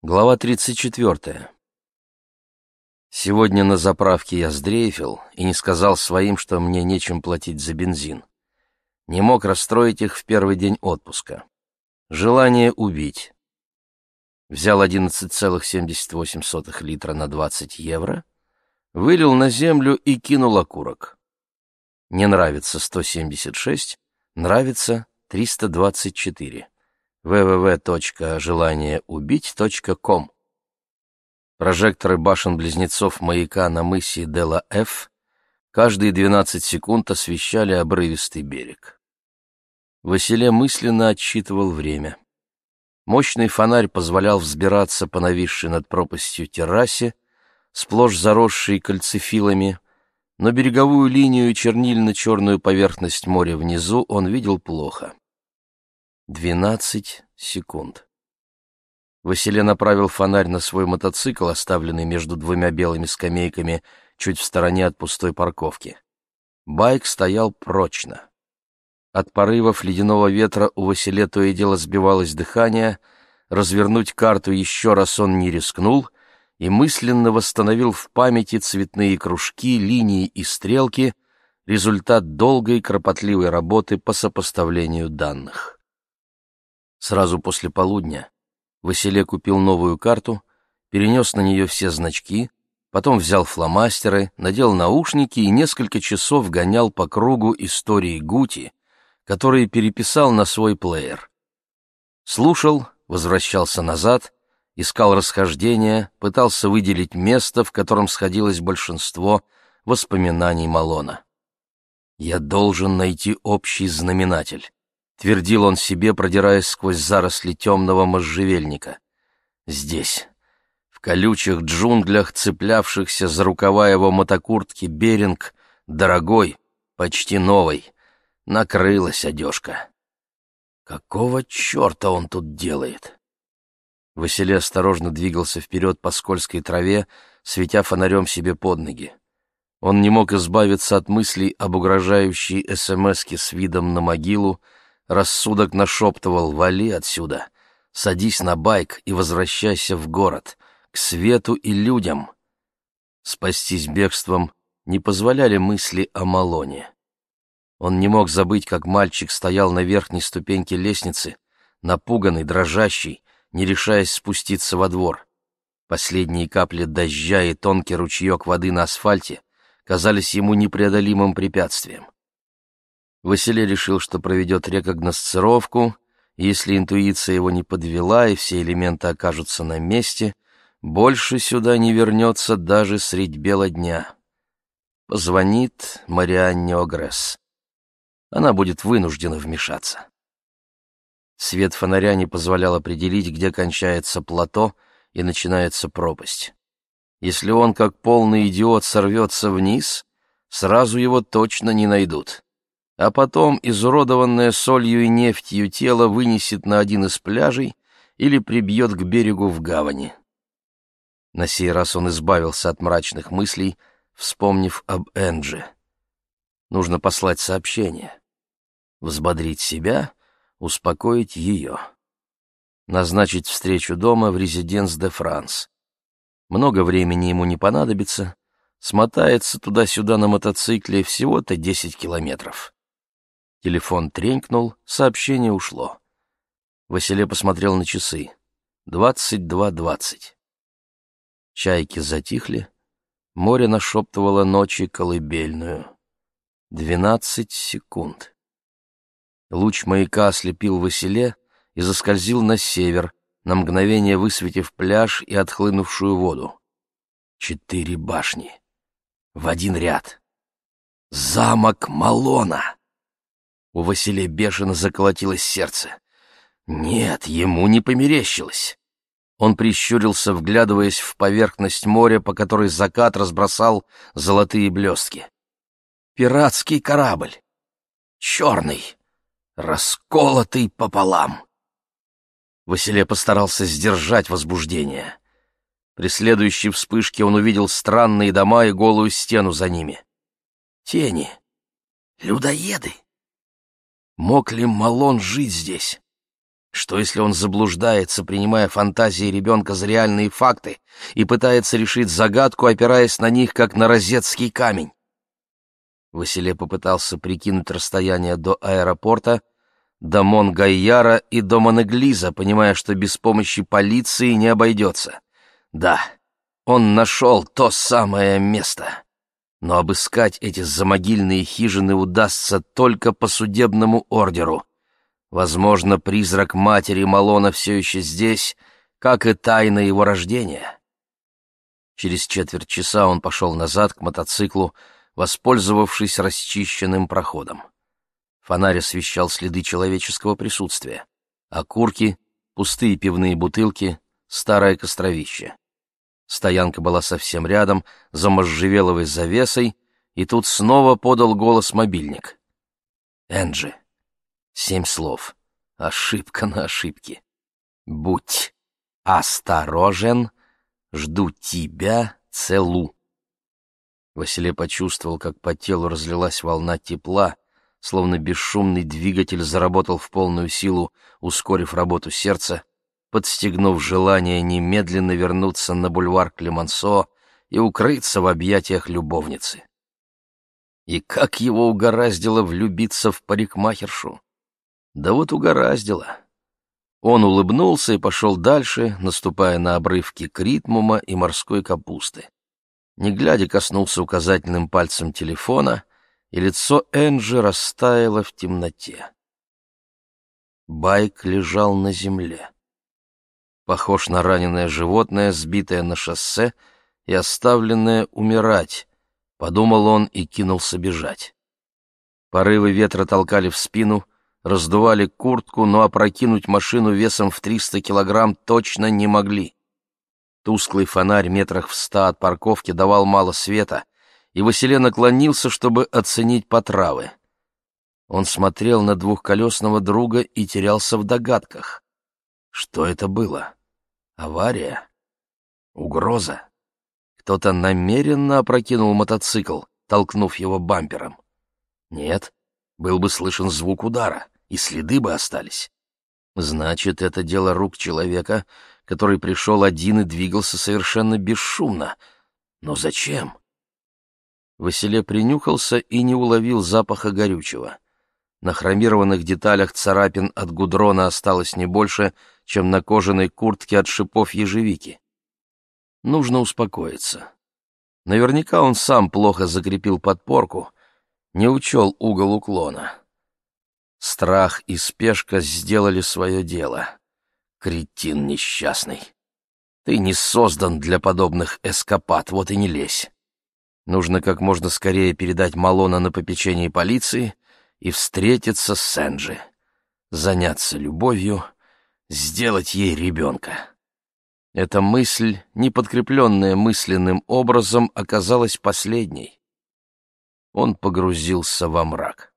Глава 34. Сегодня на заправке я сдрейфил и не сказал своим, что мне нечем платить за бензин. Не мог расстроить их в первый день отпуска. Желание убить. Взял 11,78 литра на 20 евро, вылил на землю и кинул окурок. Не нравится 176, нравится 324 www.желаниеубить.ком Прожекторы башен-близнецов маяка на мысе Дела-Ф каждые 12 секунд освещали обрывистый берег. Василе мысленно отсчитывал время. Мощный фонарь позволял взбираться по нависшей над пропастью террасе, сплошь заросшей кальцифилами, но береговую линию и чернильно-черную поверхность моря внизу он видел плохо. Двенадцать секунд. Василий направил фонарь на свой мотоцикл, оставленный между двумя белыми скамейками чуть в стороне от пустой парковки. Байк стоял прочно. От порывов ледяного ветра у Василия то и дело сбивалось дыхание, развернуть карту еще раз он не рискнул и мысленно восстановил в памяти цветные кружки, линии и стрелки, результат долгой кропотливой работы по сопоставлению данных. Сразу после полудня Василе купил новую карту, перенес на нее все значки, потом взял фломастеры, надел наушники и несколько часов гонял по кругу истории Гути, которые переписал на свой плеер. Слушал, возвращался назад, искал расхождения, пытался выделить место, в котором сходилось большинство воспоминаний Малона. «Я должен найти общий знаменатель твердил он себе, продираясь сквозь заросли темного можжевельника. Здесь, в колючих джунглях, цеплявшихся за рукава его мотокуртки, Беринг, дорогой, почти новый, накрылась одежка. Какого черта он тут делает? Василий осторожно двигался вперед по скользкой траве, светя фонарем себе под ноги. Он не мог избавиться от мыслей об угрожающей СМСке с видом на могилу, Рассудок нашептывал «Вали отсюда! Садись на байк и возвращайся в город, к свету и людям!» Спастись бегством не позволяли мысли о Малоне. Он не мог забыть, как мальчик стоял на верхней ступеньке лестницы, напуганный, дрожащий, не решаясь спуститься во двор. Последние капли дождя и тонкий ручеек воды на асфальте казались ему непреодолимым препятствием. Василий решил, что проведет рекогносцировку, если интуиция его не подвела и все элементы окажутся на месте, больше сюда не вернется даже средь бела дня. Позвонит Марианне Огресс. Она будет вынуждена вмешаться. Свет фонаря не позволял определить, где кончается плато и начинается пропасть. Если он, как полный идиот, сорвется вниз, сразу его точно не найдут а потом изуродованное солью и нефтью тело вынесет на один из пляжей или прибьет к берегу в гавани. На сей раз он избавился от мрачных мыслей, вспомнив об Эндже. Нужно послать сообщение. Взбодрить себя, успокоить ее. Назначить встречу дома в резиденс де Франс. Много времени ему не понадобится, смотается туда-сюда на мотоцикле всего-то десять километров. Телефон тренькнул, сообщение ушло. Василий посмотрел на часы. Двадцать два двадцать. Чайки затихли, море нашептывало ночи колыбельную. Двенадцать секунд. Луч маяка ослепил Василе и заскользил на север, на мгновение высветив пляж и отхлынувшую воду. Четыре башни. В один ряд. Замок Малона! У Василия бешено заколотилось сердце. Нет, ему не померещилось. Он прищурился, вглядываясь в поверхность моря, по которой закат разбросал золотые блестки. Пиратский корабль. Черный. Расколотый пополам. Василий постарался сдержать возбуждение. При следующей вспышке он увидел странные дома и голую стену за ними. Тени. Людоеды. Мог ли Малон жить здесь? Что если он заблуждается, принимая фантазии ребенка за реальные факты, и пытается решить загадку, опираясь на них, как на розетский камень? Василе попытался прикинуть расстояние до аэропорта, до Монгайяра и до Монеглиза, понимая, что без помощи полиции не обойдется. Да, он нашел то самое место. Но обыскать эти замогильные хижины удастся только по судебному ордеру. Возможно, призрак матери Малона все еще здесь, как и тайна его рождения. Через четверть часа он пошел назад к мотоциклу, воспользовавшись расчищенным проходом. Фонарь освещал следы человеческого присутствия. Окурки, пустые пивные бутылки, старое костровище. Стоянка была совсем рядом, за можжевеловой завесой, и тут снова подал голос мобильник. «Энджи». Семь слов. Ошибка на ошибке. «Будь осторожен, жду тебя, целу». Василий почувствовал, как по телу разлилась волна тепла, словно бесшумный двигатель заработал в полную силу, ускорив работу сердца, подстегнув желание немедленно вернуться на бульвар Клемансо и укрыться в объятиях любовницы. И как его угораздило влюбиться в парикмахершу? Да вот угораздило. Он улыбнулся и пошел дальше, наступая на обрывки критмума и морской капусты. Не глядя, коснулся указательным пальцем телефона, и лицо Энджи растаяло в темноте. Байк лежал на земле похож на раненое животное, сбитое на шоссе и оставленное умирать, подумал он и кинулся бежать. Порывы ветра толкали в спину, раздували куртку, но опрокинуть машину весом в 300 килограмм точно не могли. Тусклый фонарь метрах в ста от парковки давал мало света, и Василий наклонился, чтобы оценить потравы. Он смотрел на двухколесного друга и терялся в догадках. Что это было? Авария? Угроза? Кто-то намеренно опрокинул мотоцикл, толкнув его бампером? Нет, был бы слышен звук удара, и следы бы остались. Значит, это дело рук человека, который пришел один и двигался совершенно бесшумно. Но зачем? Василе принюхался и не уловил запаха горючего. На хромированных деталях царапин от гудрона осталось не больше, чем на кожаной куртке от шипов ежевики. Нужно успокоиться. Наверняка он сам плохо закрепил подпорку, не учел угол уклона. Страх и спешка сделали свое дело. Кретин несчастный. Ты не создан для подобных эскапад, вот и не лезь. Нужно как можно скорее передать Малона на попечение полиции — и встретиться с Сэнджи, заняться любовью, сделать ей ребенка. Эта мысль, не подкрепленная мысленным образом, оказалась последней. Он погрузился во мрак.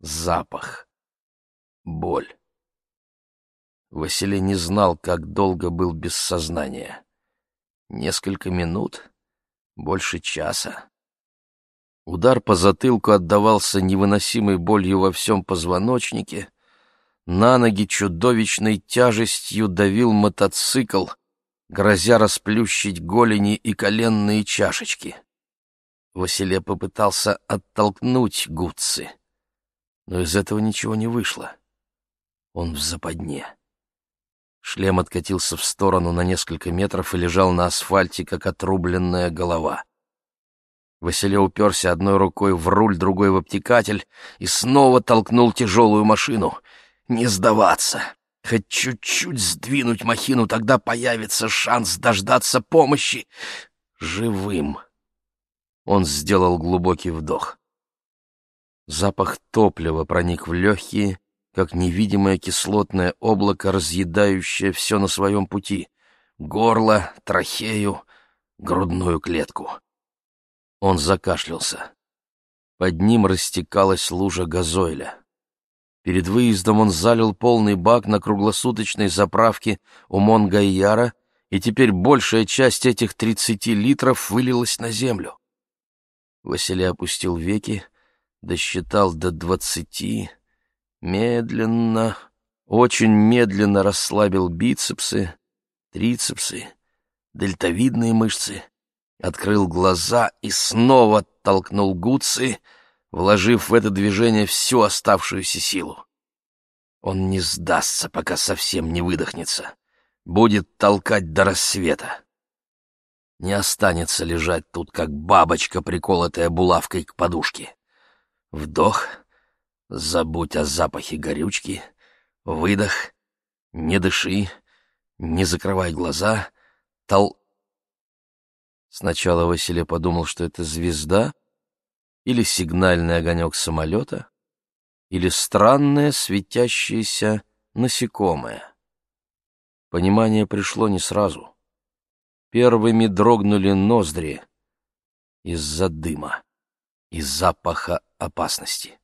Запах. Боль. Василий не знал, как долго был без сознания. Несколько минут? Больше часа? Удар по затылку отдавался невыносимой болью во всем позвоночнике. На ноги чудовищной тяжестью давил мотоцикл, грозя расплющить голени и коленные чашечки. Василий попытался оттолкнуть Гудцы, но из этого ничего не вышло. Он в западне. Шлем откатился в сторону на несколько метров и лежал на асфальте, как отрубленная голова. Василий уперся одной рукой в руль, другой в обтекатель и снова толкнул тяжелую машину. Не сдаваться. Хоть чуть-чуть сдвинуть махину, тогда появится шанс дождаться помощи. Живым. Он сделал глубокий вдох. Запах топлива проник в легкие, как невидимое кислотное облако, разъедающее все на своем пути. Горло, трахею, грудную клетку. Он закашлялся. Под ним растекалась лужа газойля. Перед выездом он залил полный бак на круглосуточной заправке у Монгайяра, и теперь большая часть этих тридцати литров вылилась на землю. Василий опустил веки, досчитал до двадцати, медленно, очень медленно расслабил бицепсы, трицепсы, дельтовидные мышцы, открыл глаза и снова толкнул гудсы, вложив в это движение всю оставшуюся силу. Он не сдастся, пока совсем не выдохнется. Будет толкать до рассвета. Не останется лежать тут, как бабочка, приколотая булавкой к подушке. Вдох, забудь о запахе горючки, выдох, не дыши, не закрывай глаза, тол... Сначала Василий подумал, что это звезда или сигнальный огонек самолета, или странное светящееся насекомое. Понимание пришло не сразу. Первыми дрогнули ноздри из-за дыма и запаха опасности.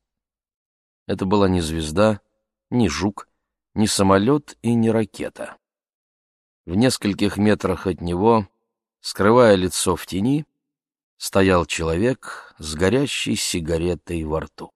Это была не звезда, не жук, не самолет и не ракета. В нескольких метрах от него, скрывая лицо в тени, стоял человек с горящей сигаретой во рту.